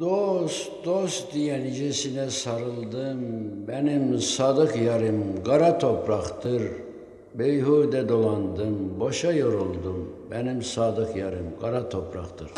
Dost, dost diye nicesine sarıldım. Benim sadık yarım kara topraktır. Beyhude dolandım, boşa yoruldum. Benim sadık yarım kara topraktır.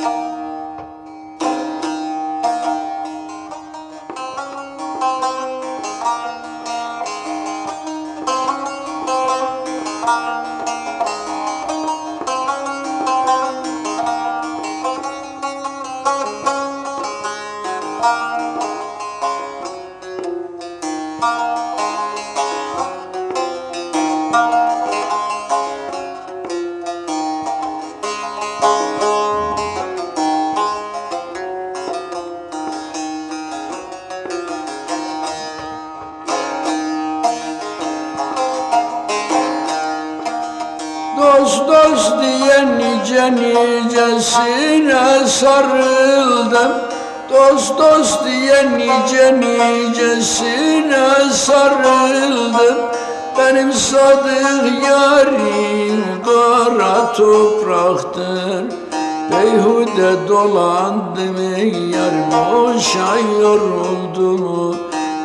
Dost dost diye nice nicesine sarıldım. Dost dost diye nice nicesine sarıldım. Benim sadık yarim kara topraktır. Beyhude dolandım ey yar boşa yoruldum.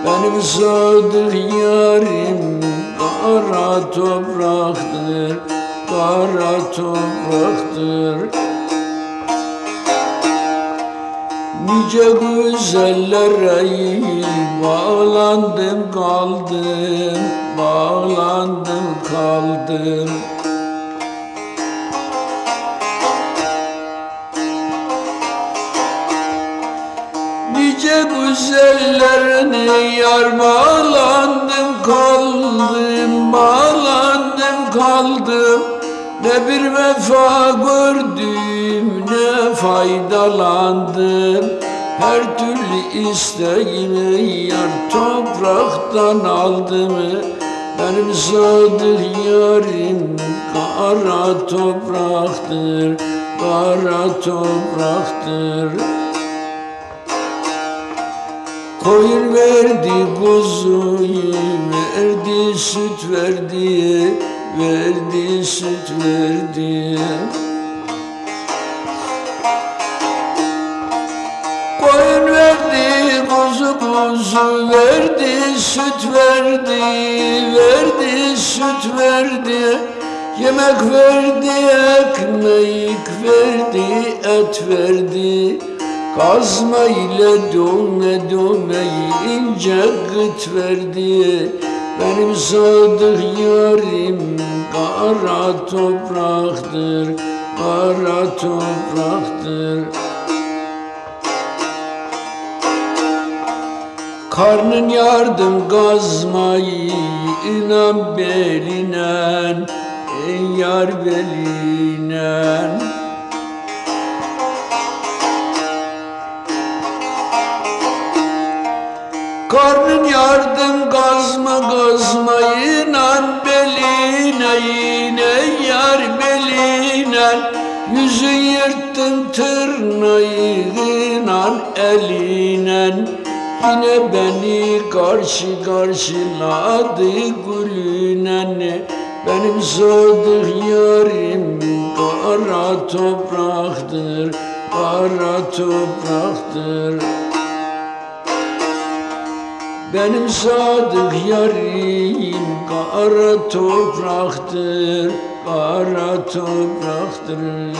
Benim sadık yarim kara topraktır Kara topraktır Nice güzellere bağlandım kaldım Bağlandım kaldım. Nice güzellerine yar bağlandım kaldım Ne bir vefa gördüm ne faydalandım. Her türlü isteğimi yar topraktan aldım. Benim sadık yarim kara topraktır Kara topraktır Koyun verdi kuzuyu, verdi süt verdi, verdi süt verdi. Koyun verdi, kuzu kuzu verdi, süt verdi, verdi süt verdi. Yemek verdi, ekmek verdi, et verdi. Kazma ile dövme dövmeyi ince gıt verdi Benim sadık yarim kara topraktır Kara topraktır. Karnın yardım gazmayı inan belinen Ey yar belinen Karnın yardım gazma gazma inan beline yine yar beline. Yüzü yırttın tırnağıyla elinen Yine beni karşı karşıladı gülünen Benim sadık yarim kara topraktır Kara topraktır benim sadık yarim kara topraktır, kara topraktır.